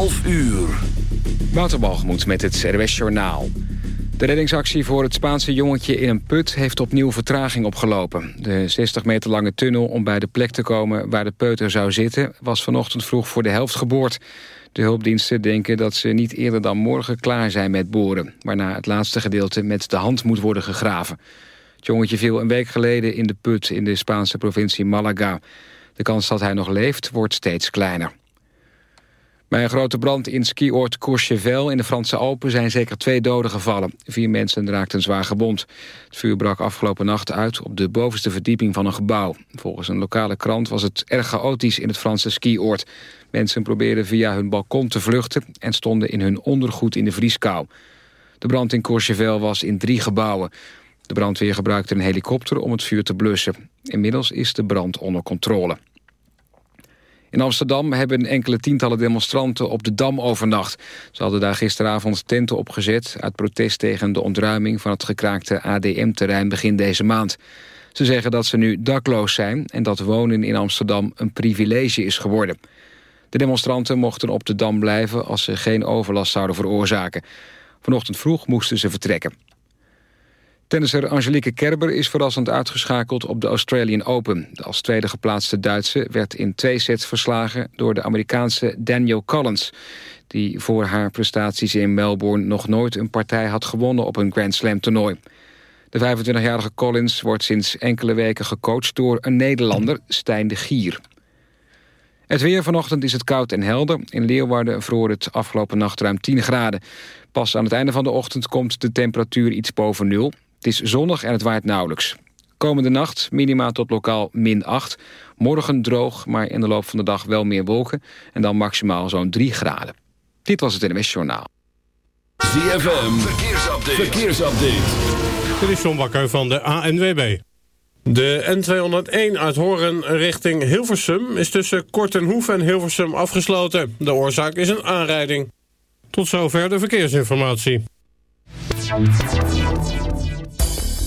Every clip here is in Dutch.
11 uur. Waterbalgemoed met het RWS Journaal. De reddingsactie voor het Spaanse jongetje in een put heeft opnieuw vertraging opgelopen. De 60 meter lange tunnel om bij de plek te komen waar de peuter zou zitten... was vanochtend vroeg voor de helft geboord. De hulpdiensten denken dat ze niet eerder dan morgen klaar zijn met boren... waarna het laatste gedeelte met de hand moet worden gegraven. Het jongetje viel een week geleden in de put in de Spaanse provincie Malaga. De kans dat hij nog leeft wordt steeds kleiner. Bij een grote brand in skioord Courchevel in de Franse Alpen zijn zeker twee doden gevallen. Vier mensen raakten zwaar gewond. Het vuur brak afgelopen nacht uit op de bovenste verdieping van een gebouw. Volgens een lokale krant was het erg chaotisch in het Franse skioord. Mensen probeerden via hun balkon te vluchten en stonden in hun ondergoed in de vrieskou. De brand in Courchevel was in drie gebouwen. De brandweer gebruikte een helikopter om het vuur te blussen. Inmiddels is de brand onder controle. In Amsterdam hebben enkele tientallen demonstranten op de Dam overnacht. Ze hadden daar gisteravond tenten opgezet... uit protest tegen de ontruiming van het gekraakte ADM-terrein begin deze maand. Ze zeggen dat ze nu dakloos zijn... en dat wonen in Amsterdam een privilege is geworden. De demonstranten mochten op de Dam blijven... als ze geen overlast zouden veroorzaken. Vanochtend vroeg moesten ze vertrekken. Tennisser Angelique Kerber is verrassend uitgeschakeld op de Australian Open. De als tweede geplaatste Duitse werd in twee sets verslagen... door de Amerikaanse Daniel Collins... die voor haar prestaties in Melbourne nog nooit een partij had gewonnen... op een Grand Slam toernooi. De 25-jarige Collins wordt sinds enkele weken gecoacht door een Nederlander, Stijn de Gier. Het weer vanochtend is het koud en helder. In Leeuwarden vroor het afgelopen nacht ruim 10 graden. Pas aan het einde van de ochtend komt de temperatuur iets boven nul. Het is zonnig en het waait nauwelijks. Komende nacht minima tot lokaal min 8. Morgen droog, maar in de loop van de dag wel meer wolken. En dan maximaal zo'n 3 graden. Dit was het NMS Journaal. ZFM, verkeersupdate. verkeersupdate. Dit is John Bakker van de ANWB. De N201 uit Horen richting Hilversum is tussen Kortenhoef en Hilversum afgesloten. De oorzaak is een aanrijding. Tot zover de verkeersinformatie.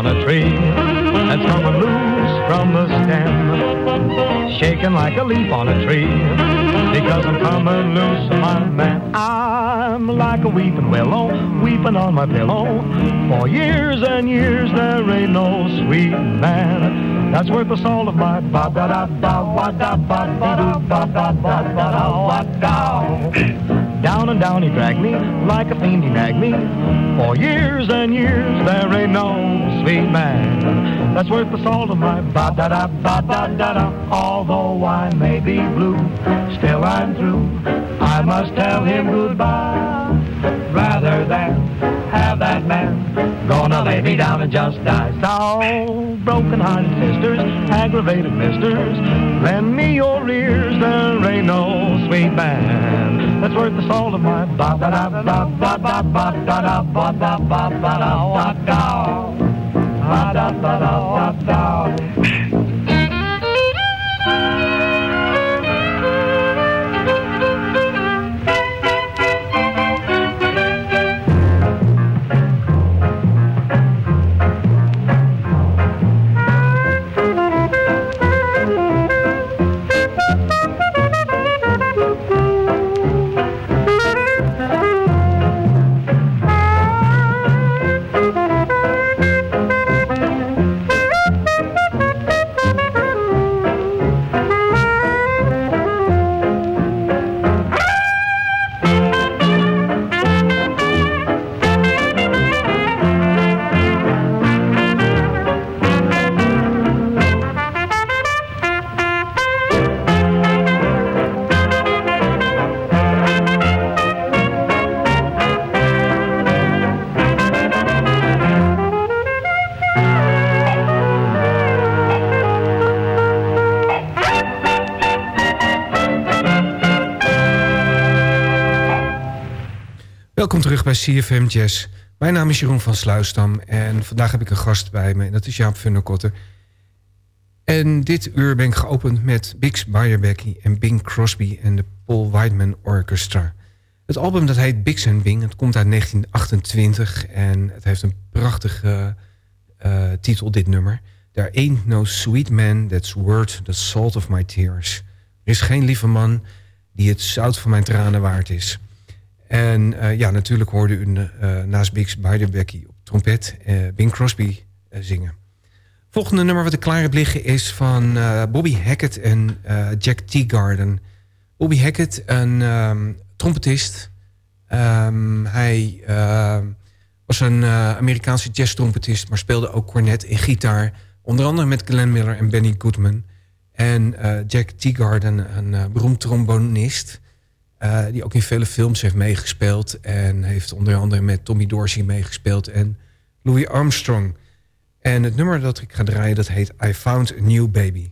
On a tree that's coming loose from the stem. Shaking like a leaf on a tree because I'm coming loose, my man. I'm like a weeping willow, weeping on my pillow. For years and years there ain't no sweet man that's worth the salt of my ba da da ba da ba ba da ba ba ba ba da wa da. Down and down he dragged me, like a fiend he nagged me. For years and years there ain't no sweet man that's worth the salt of my ba da da ba da da da. Although I may be blue, still I'm through. I must tell him goodbye rather than have that man gonna lay me down and just die. So broken-hearted sisters, aggravated misters, lend me your ears. There ain't no sweet man that's worth the salt of my ba da da ba ba ba ba da da ba da ba da wa da ba da ba da wa da. Welkom terug bij CFM Jazz. Mijn naam is Jeroen van Sluisdam en vandaag heb ik een gast bij me. Dat is Jaap Funnekotter. En dit uur ben ik geopend met Bix Beiderbecke en Bing Crosby en de Paul Whiteman Orchestra. Het album dat heet Bix Bing. Het komt uit 1928 en het heeft een prachtige eh, titel, dit nummer. There ain't no sweet man that's worth the salt of my tears. Er is geen lieve man die het zout van mijn tranen waard is. En eh, ja, natuurlijk hoorde u uh, naast Bix Beiderbecke op trompet uh, Bing Crosby zingen. Volgende nummer wat ik klaar heb liggen is van Bobby Hackett en Jack Teagarden. Bobby Hackett, een um, trompetist. Um, hij was een Amerikaanse jazz-trompetist, maar speelde ook cornet en gitaar. Onder andere met Glenn Miller en Benny Goodman. En Jack Teagarden, een beroemd trombonist... Uh, die ook in vele films heeft meegespeeld. En heeft onder andere met Tommy Dorsey meegespeeld. En Louis Armstrong. En het nummer dat ik ga draaien, dat heet I Found a New Baby.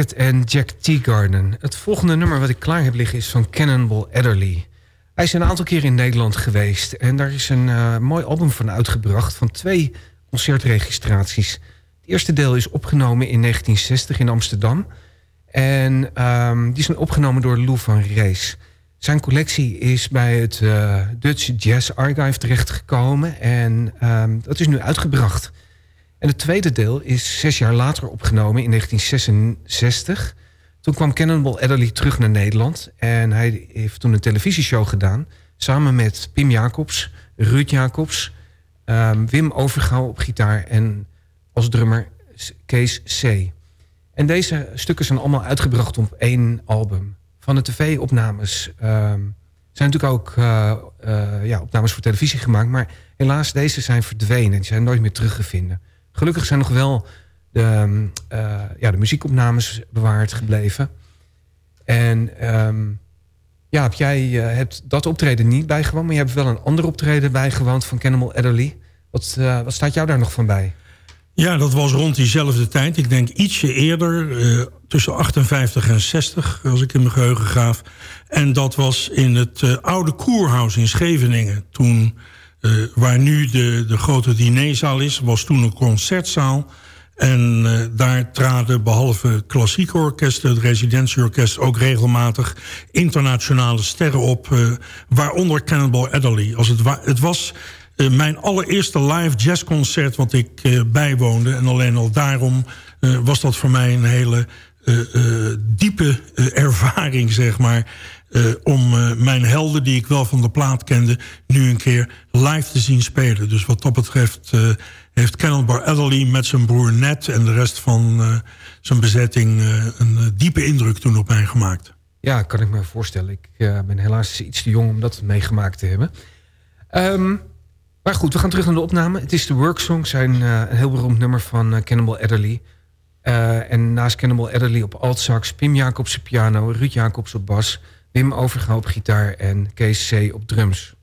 En Jack Teagarden. Het volgende nummer wat ik klaar heb liggen is van Cannonball Adderley. Hij is een aantal keer in Nederland geweest... en daar is een uh, mooi album van uitgebracht... van twee concertregistraties. Het eerste deel is opgenomen in 1960 in Amsterdam... en um, die is opgenomen door Lou van Rees. Zijn collectie is bij het uh, Dutch Jazz Archive terechtgekomen... en um, dat is nu uitgebracht... En het tweede deel is zes jaar later opgenomen in 1966. Toen kwam Cannonball Adderley terug naar Nederland. En hij heeft toen een televisieshow gedaan. Samen met Pim Jacobs, Ruud Jacobs, um, Wim Overgouw op gitaar... en als drummer Kees C. En deze stukken zijn allemaal uitgebracht op één album. Van de tv-opnames um, zijn natuurlijk ook uh, uh, ja, opnames voor televisie gemaakt... maar helaas, deze zijn verdwenen. Die zijn nooit meer teruggevonden. Gelukkig zijn nog wel de, uh, ja, de muziekopnames bewaard gebleven. En um, ja, heb jij uh, hebt dat optreden niet bijgewoond... maar je hebt wel een ander optreden bijgewoond van Cannibal Adderley. Wat, uh, wat staat jou daar nog van bij? Ja, dat was rond diezelfde tijd. Ik denk ietsje eerder, tussen 58 en 60, als ik in mijn geheugen graaf. En dat was in het oude Koerhuis in Scheveningen. Toen Uh, waar nu de, de grote dinerzaal is, was toen een concertzaal. En uh, daar traden behalve klassieke orkesten, het residentieorkest... ook regelmatig internationale sterren op. Uh, waaronder Cannonball Adderley. Als het, het was mijn allereerste live jazzconcert wat ik bijwoonde. En alleen al daarom was dat voor mij een hele diepe ervaring, zeg maar... Uh, om uh, mijn helden, die ik wel van de plaat kende... nu een keer live te zien spelen. Dus wat dat betreft uh, heeft Cannonball Adderley met zijn broer Ned... en de rest van zijn bezetting een diepe indruk toen op mij gemaakt. Ja, kan ik me voorstellen. Ik ben helaas iets te jong om dat meegemaakt te hebben. Um, maar goed, we gaan terug naar de opname. Het is de Worksong, zijn een heel beroemd nummer van Cannonball Adderley... en naast Cannonball Adderley op alt-sax... Pim Jacobs op piano, Ruud Jacobs op bas... Wim Overga op gitaar en Kees C. op drums.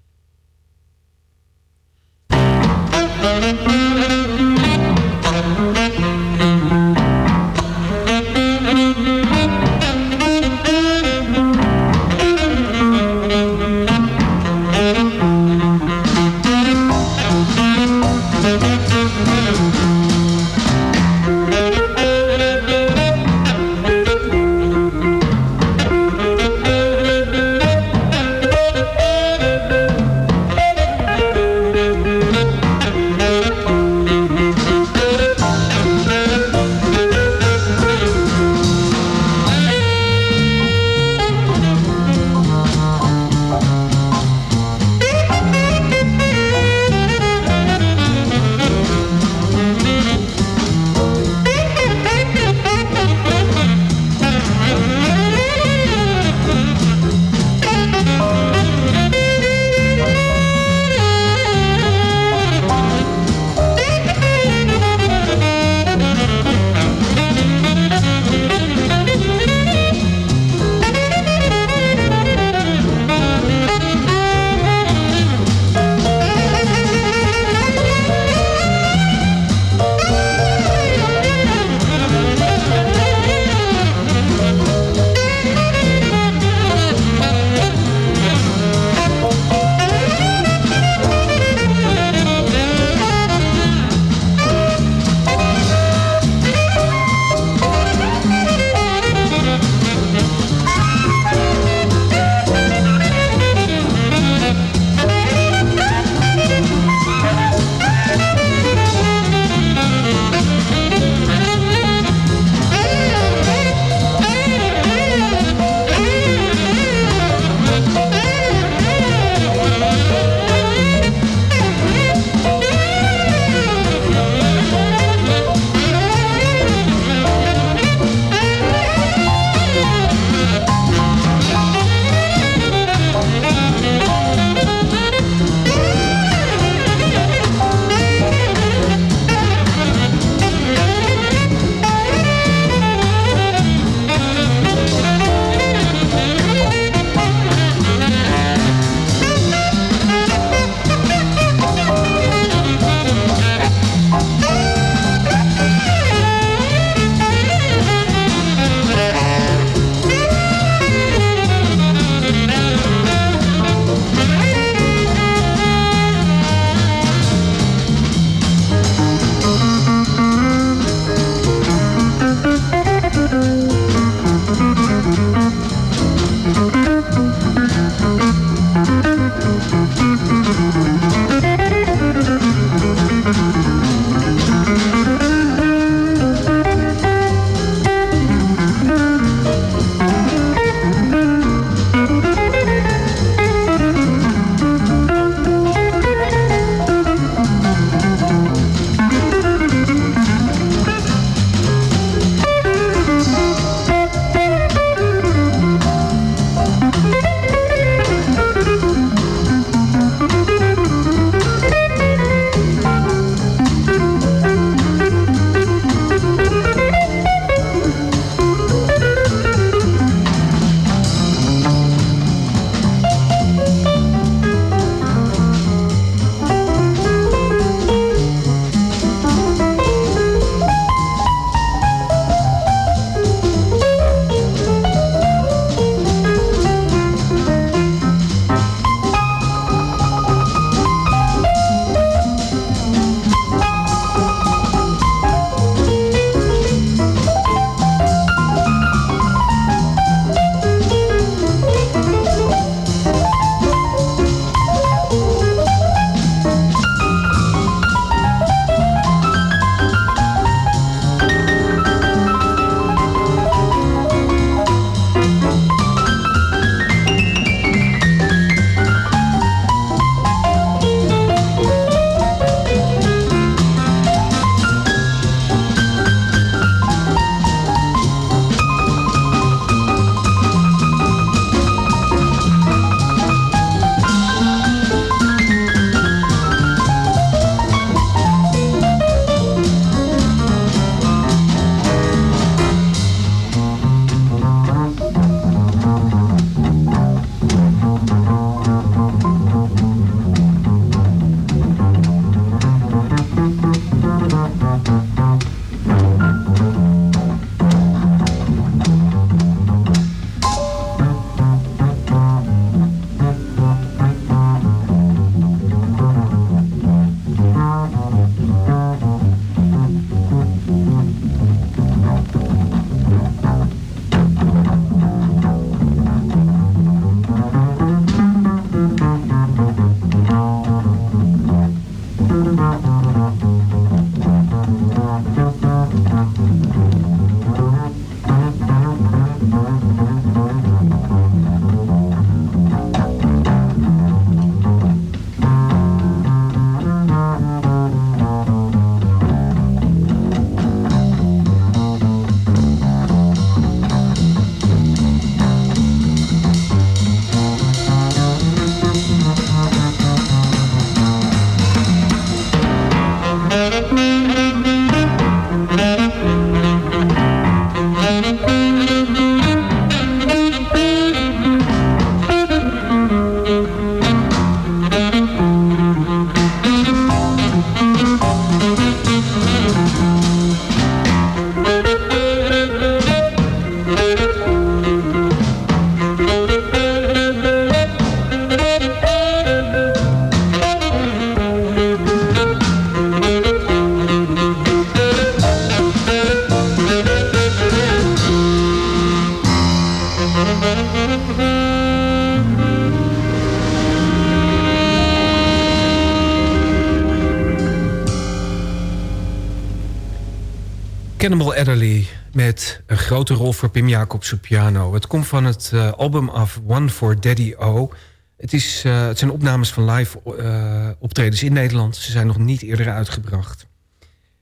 Cannibal Adderley met een grote rol voor Pim Jacobs op piano. Het komt van het uh, album af One for Daddy O. Het, is, uh, het zijn opnames van live uh, optredens in Nederland. Ze zijn nog niet eerder uitgebracht.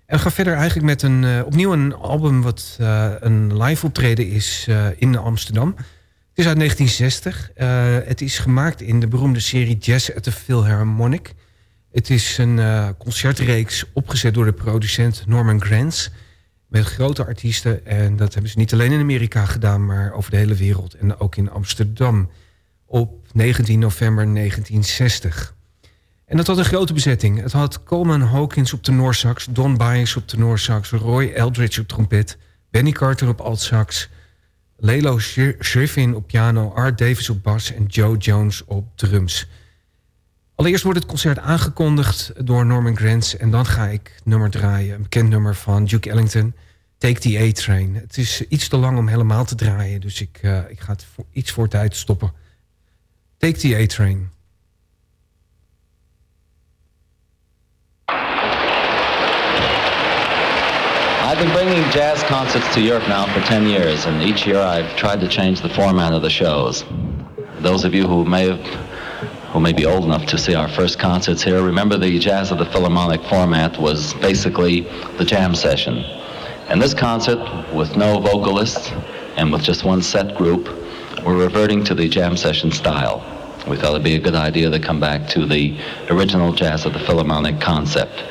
En we gaan verder eigenlijk met een, opnieuw een album... wat een live optreden is in Amsterdam. Het is uit 1960. het is gemaakt in de beroemde serie Jazz at the Philharmonic... Het is een concertreeks opgezet door de producent Norman Granz... met grote artiesten. En dat hebben ze niet alleen in Amerika gedaan... maar over de hele wereld en ook in Amsterdam... op 19 november 1960. En dat had een grote bezetting. Het had Coleman Hawkins op de Noorsax... Don Byers op de Noorsax... Roy Eldridge op trompet... Benny Carter op altsax... Lelo Schriffin op piano... Art Davis op bas en Joe Jones op drums... Allereerst wordt het concert aangekondigd door Norman Granz... en dan ga ik nummer draaien, een bekend nummer van Duke Ellington... Take the A-Train. Het is iets te lang om helemaal te draaien... dus ik, uh, ik ga het voor, iets voor tijd stoppen. Take the A-Train. I've been bringing jazz concerts to Europe now for 10 years... and each year I've tried to change the format of the shows. Those of you who may have who may be old enough to see our first concerts here, remember the Jazz of the Philharmonic format was basically the jam session. And this concert, with no vocalists and with just one set group, we're reverting to the jam session style. We thought it'd be a good idea to come back to the original Jazz of the Philharmonic concept.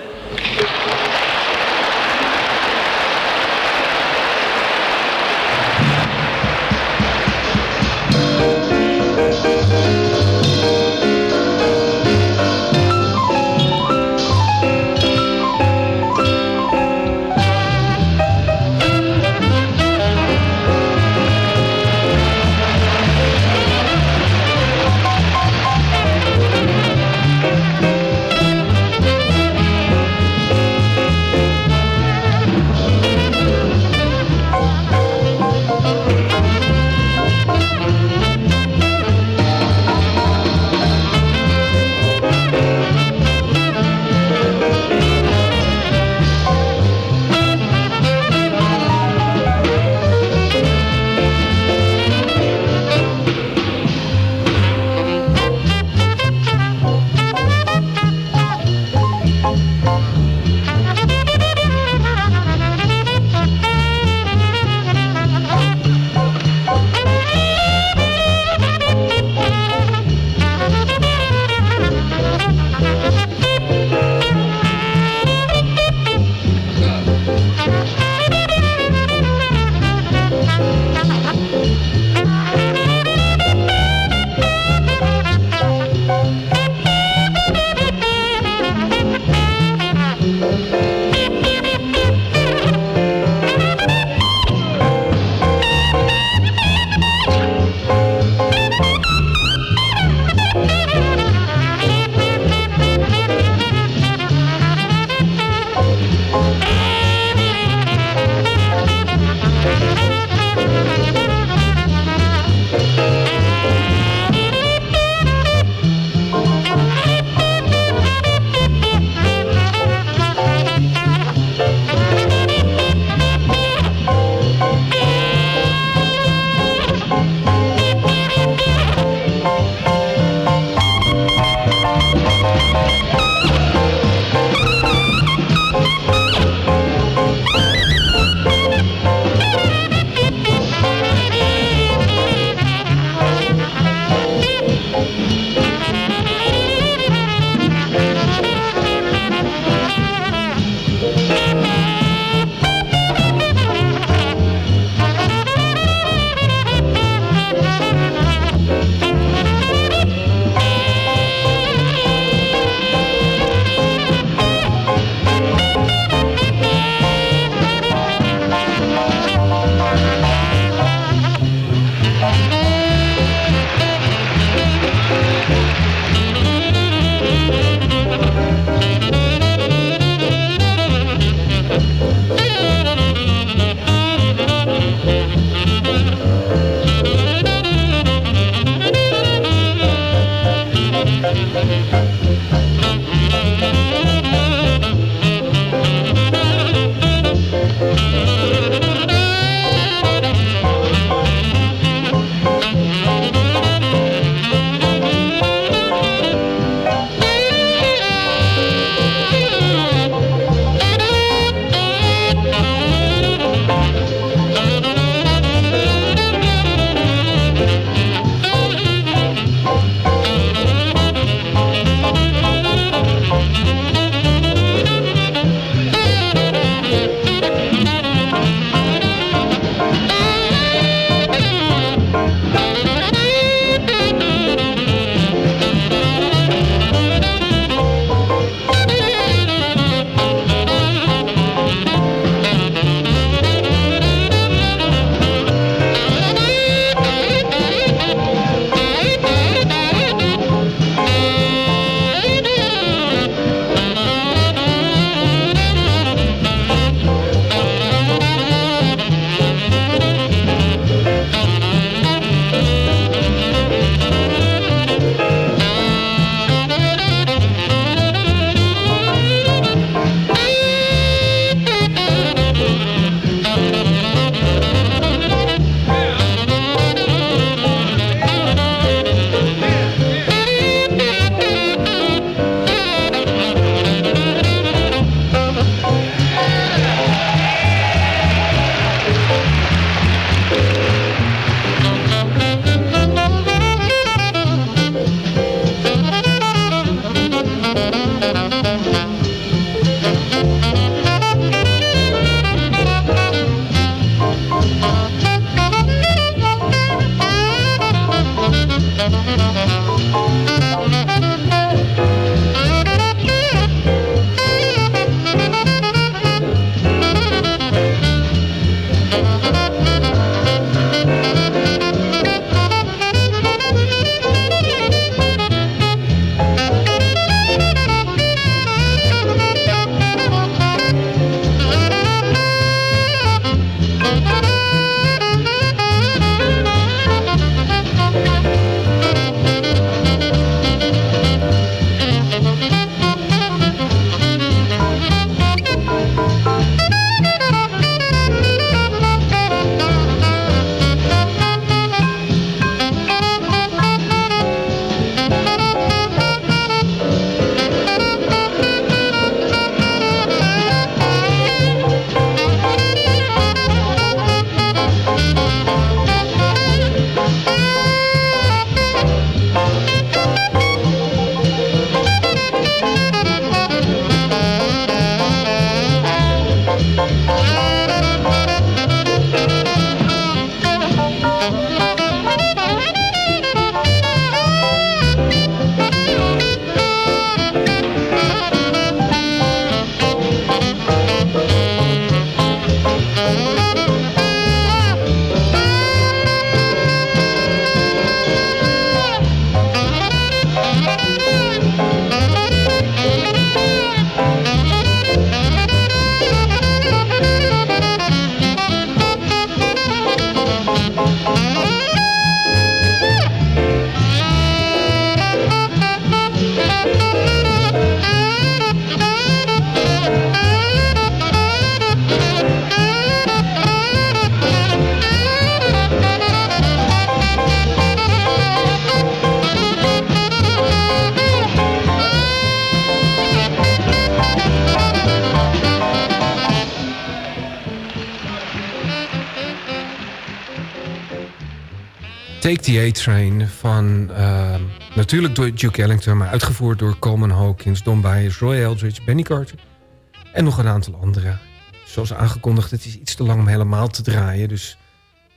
A-Train van uh, natuurlijk door Duke Ellington... maar uitgevoerd door Coleman Hawkins, Don Byers, Roy Eldridge, Benny Carter... en nog een aantal anderen. Zoals aangekondigd, het is iets te lang om helemaal te draaien. Dus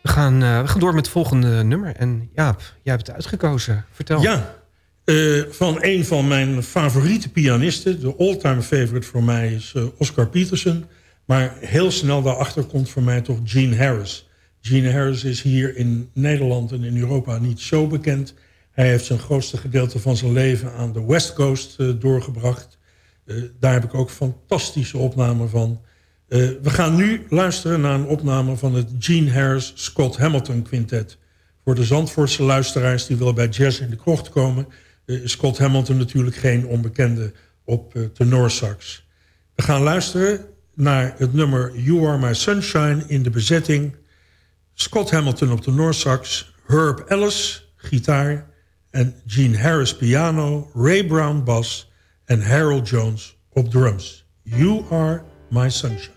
we gaan, uh, we gaan door met het volgende nummer. En Jaap, jij hebt het uitgekozen. Vertel. Ja, uh, van een van mijn favoriete pianisten. De all-time favorite voor mij is uh, Oscar Peterson. Maar heel snel daarachter komt voor mij toch Gene Harris... Gene Harris is hier in Nederland en in Europa niet zo bekend. Hij heeft zijn grootste gedeelte van zijn leven aan de West Coast uh, doorgebracht. Uh, daar heb ik ook fantastische opnamen van. Uh, we gaan nu luisteren naar een opname van het Gene Harris Scott Hamilton Quintet. Voor de Zandvoortse luisteraars die willen bij Jazz in de Krocht komen... is Scott Hamilton natuurlijk geen onbekende op tenorsax. We gaan luisteren naar het nummer You Are My Sunshine in de bezetting... Scott Hamilton op de Noorsax, Herb Ellis, gitaar... en Gene Harris piano, Ray Brown bas en Harold Jones op drums. You are my sunshine.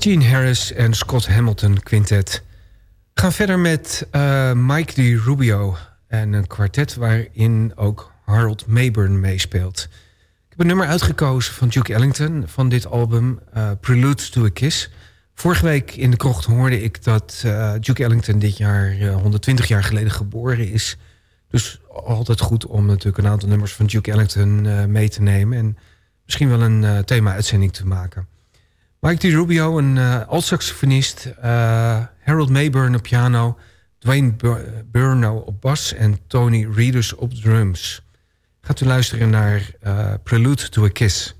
Gene Harris en Scott Hamilton Quintet. We gaan verder met uh, Mike DiRubio en een kwartet waarin ook Harold Mayburn meespeelt. Ik heb een nummer uitgekozen van Duke Ellington van dit album uh, Prelude to a Kiss. Vorige week in de krocht hoorde ik dat uh, Duke Ellington dit jaar 120 jaar geleden geboren is. Dus altijd goed om natuurlijk een aantal nummers van Duke Ellington mee te nemen en misschien wel een thema-uitzending te maken. Mike DiRubio, een uh, alt-saxofonist. Uh, Harold Mayburn op piano. Dwayne Burno op bas. En Tony Reedus op drums. Gaat u luisteren naar uh, Prelude to a Kiss.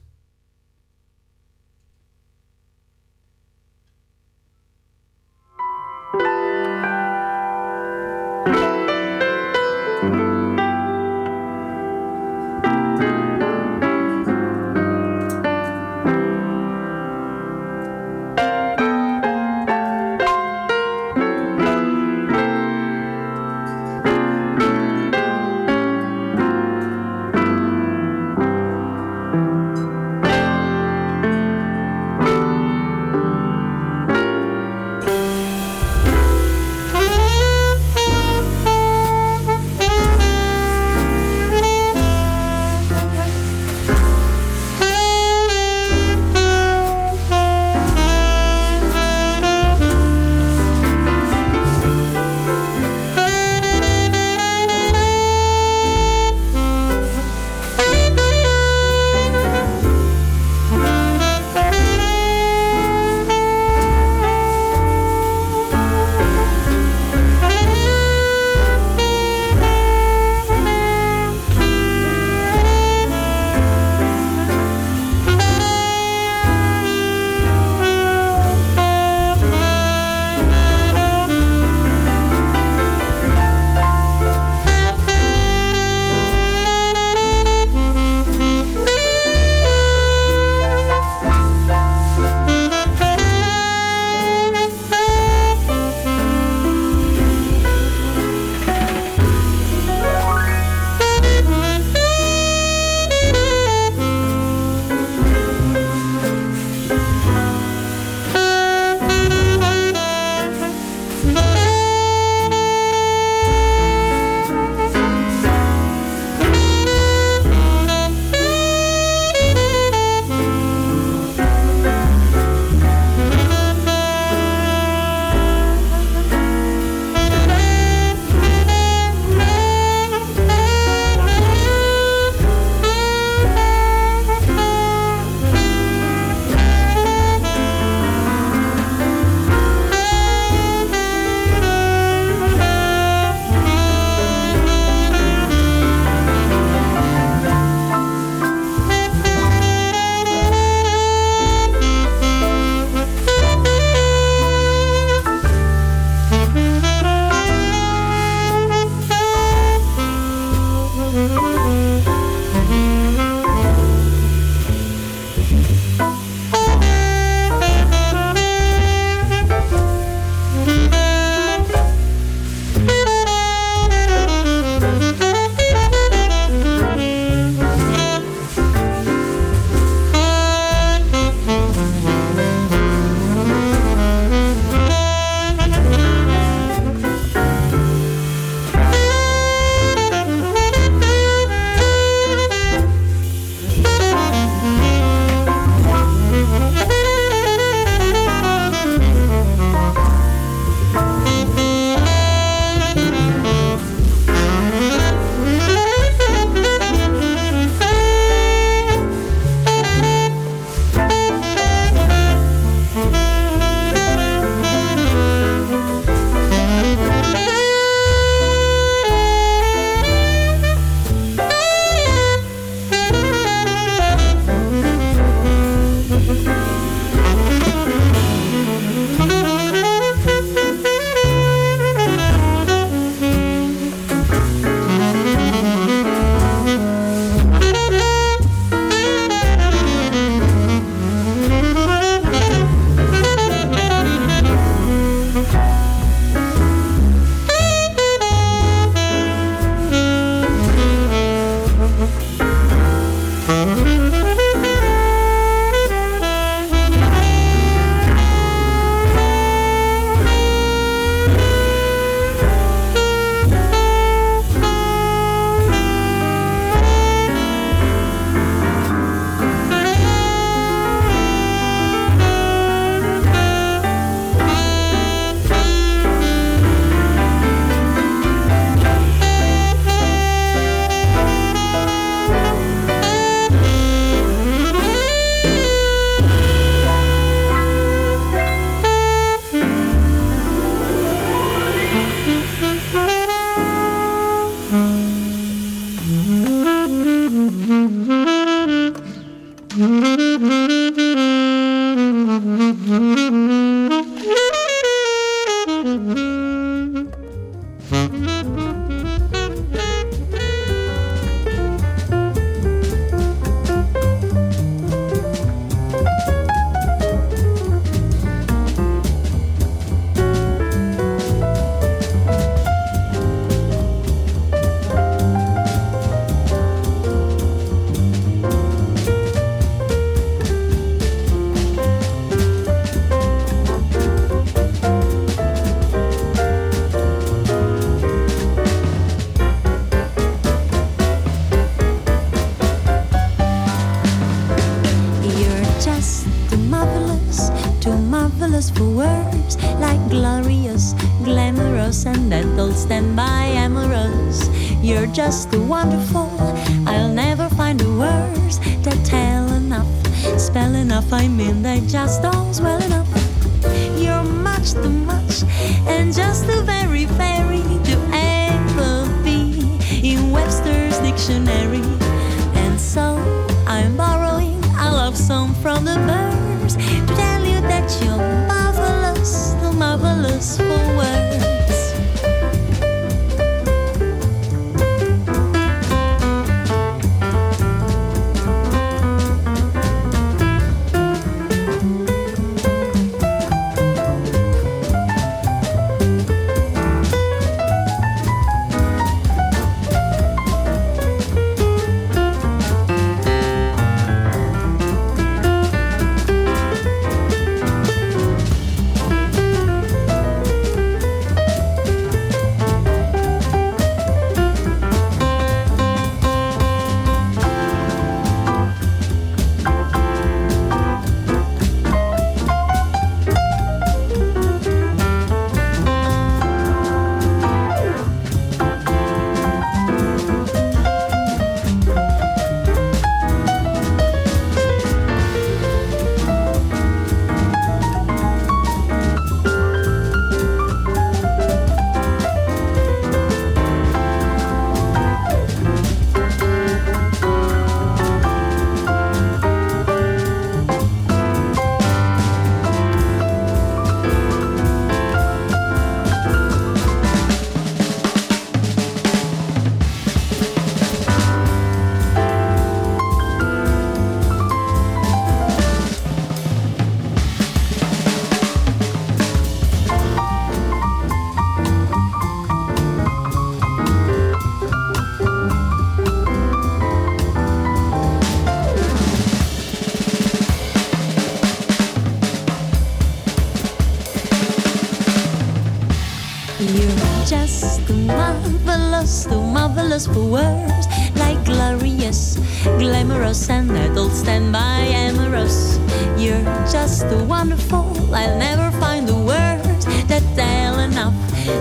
Marvelous for words. Like glorious, glamorous, and old standby amorous. You're just wonderful. I'll never find the words that tell enough,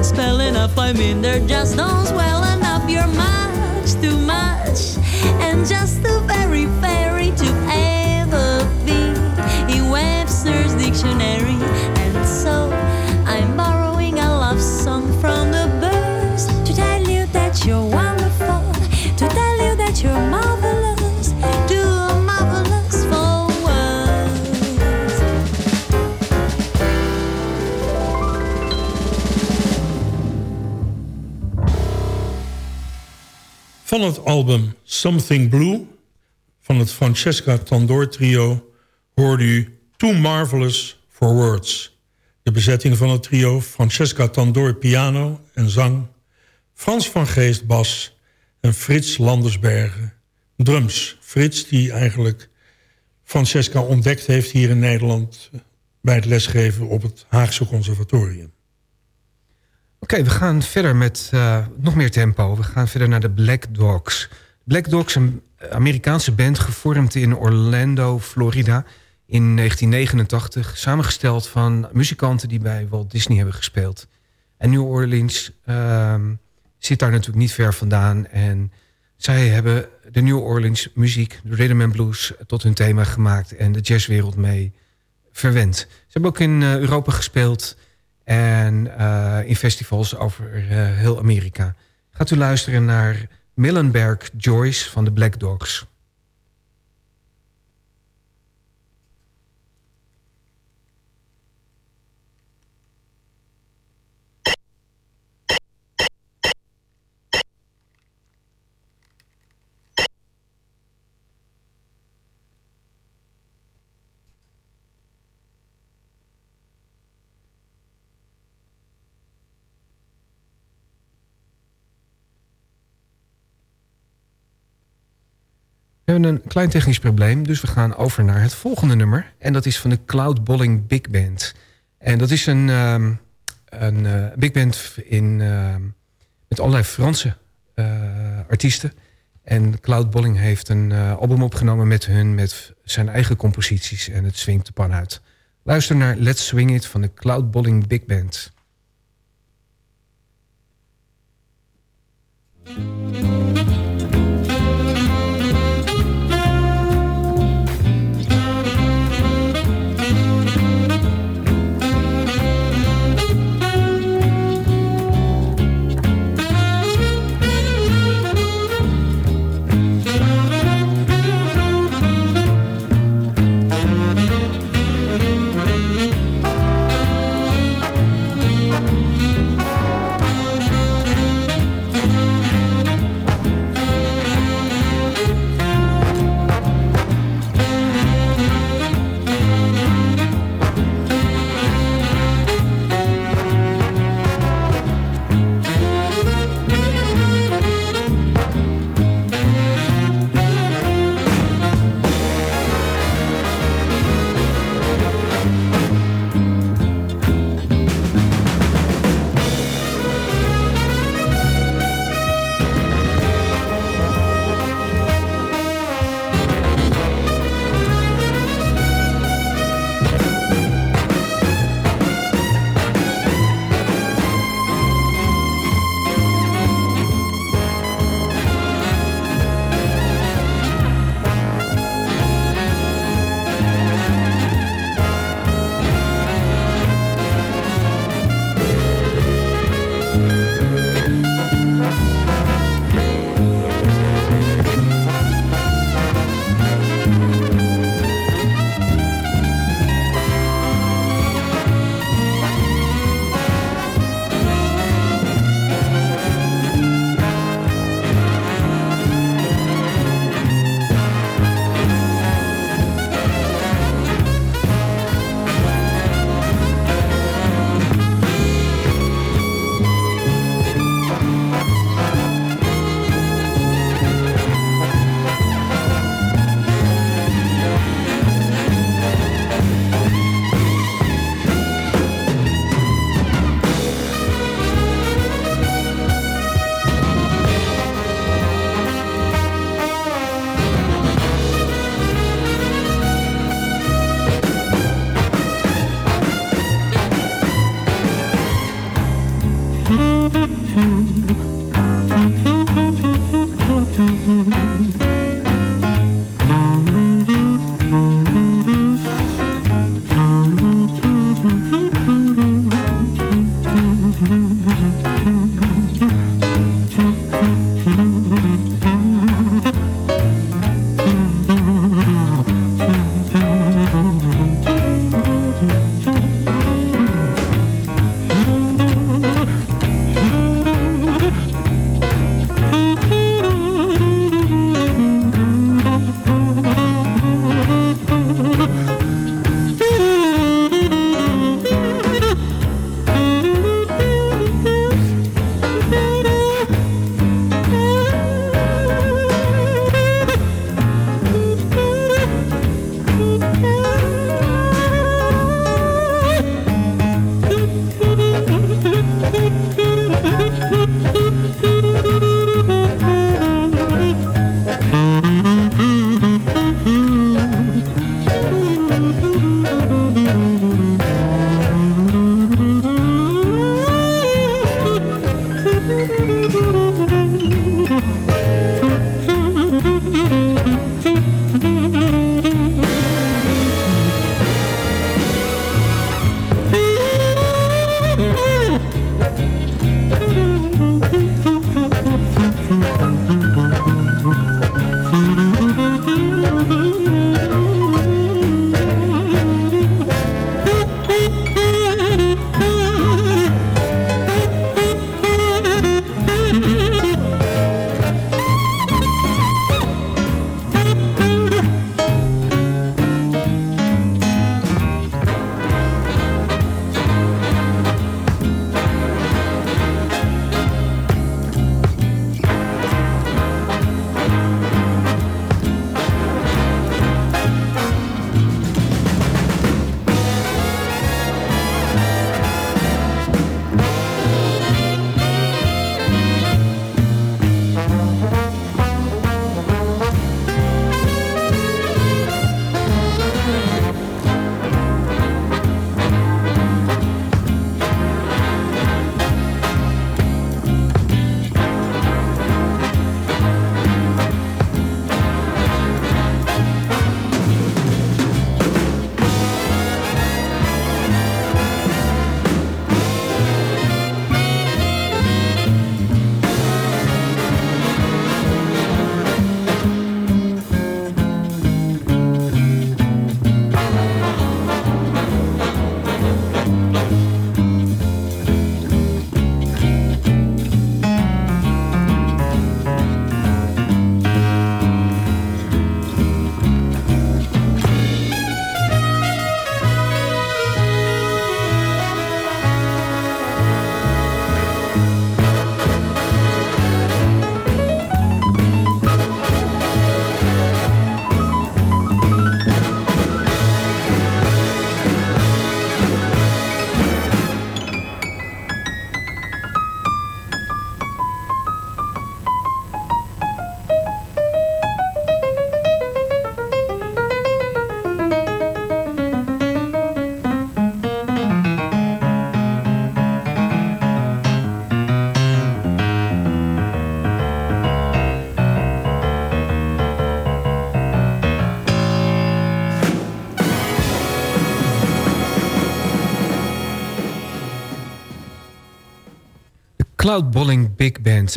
spell enough. I mean, they're just don't swell enough. You're much too much, and just Van het album Something Blue van het Francesca Tandor trio hoorde u Too Marvelous for Words. De bezetting van het trio Francesca Tandor piano en zang, Frans van Geest bas en Frits Landersbergen drums. Frits die eigenlijk Francesca ontdekt heeft hier in Nederland bij het lesgeven op het Haagse Conservatorium. Oké, we gaan verder met eh, nog meer tempo. We gaan verder naar de Black Dogs. Black Dogs, een Amerikaanse band gevormd in Orlando, Florida... in 1989, samengesteld van muzikanten... die bij Walt Disney hebben gespeeld. En New Orleans ehm, zit daar natuurlijk niet ver vandaan. En zij hebben de New Orleans muziek, de rhythm and blues... tot hun thema gemaakt en de jazzwereld mee verwend. Ze hebben ook in eh, Europa gespeeld... En eh, in festivals over eh, heel Amerika. Gaat u luisteren naar Millenberg Joyce van de Black Dogs. hebben een klein technisch probleem, dus we gaan over naar het volgende nummer. En dat is van de Cloud Bolling Big Band. En dat is een, ehm, een eh, big band in, ehm, met allerlei Franse eh, artiesten. En Cloud Bolling heeft een eh, album opgenomen met hun, met zijn eigen composities. En het swingt de pan uit. Luister naar Let's Swing It van de Cloud Bolling Big Band.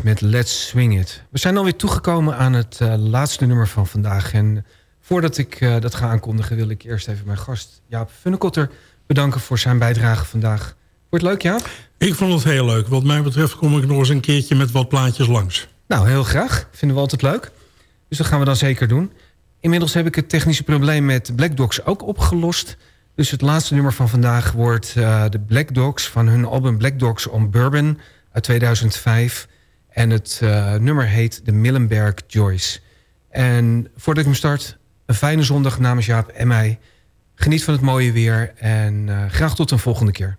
Met Let's Swing It. We zijn alweer toegekomen aan het uh, laatste nummer van vandaag. En voordat ik uh, dat ga aankondigen... wil ik eerst even mijn gast Jaap Funnekotter bedanken voor zijn bijdrage vandaag. Wordt leuk, Jaap? Ik vond het heel leuk. Wat mij betreft kom ik nog eens een keertje met wat plaatjes langs. Nou, heel graag. Vinden we altijd leuk. Dus dat gaan we dan zeker doen. Inmiddels heb ik het technische probleem met Black Dogs ook opgelost. Dus het laatste nummer van vandaag wordt uh, de Black Dogs... van hun album Black Dogs on Bourbon uit 2005. En het uh, nummer heet The Millenberg Joyce. En voordat ik hem start, een fijne zondag namens Jaap en mij. Geniet van het mooie weer en uh, graag tot een volgende keer.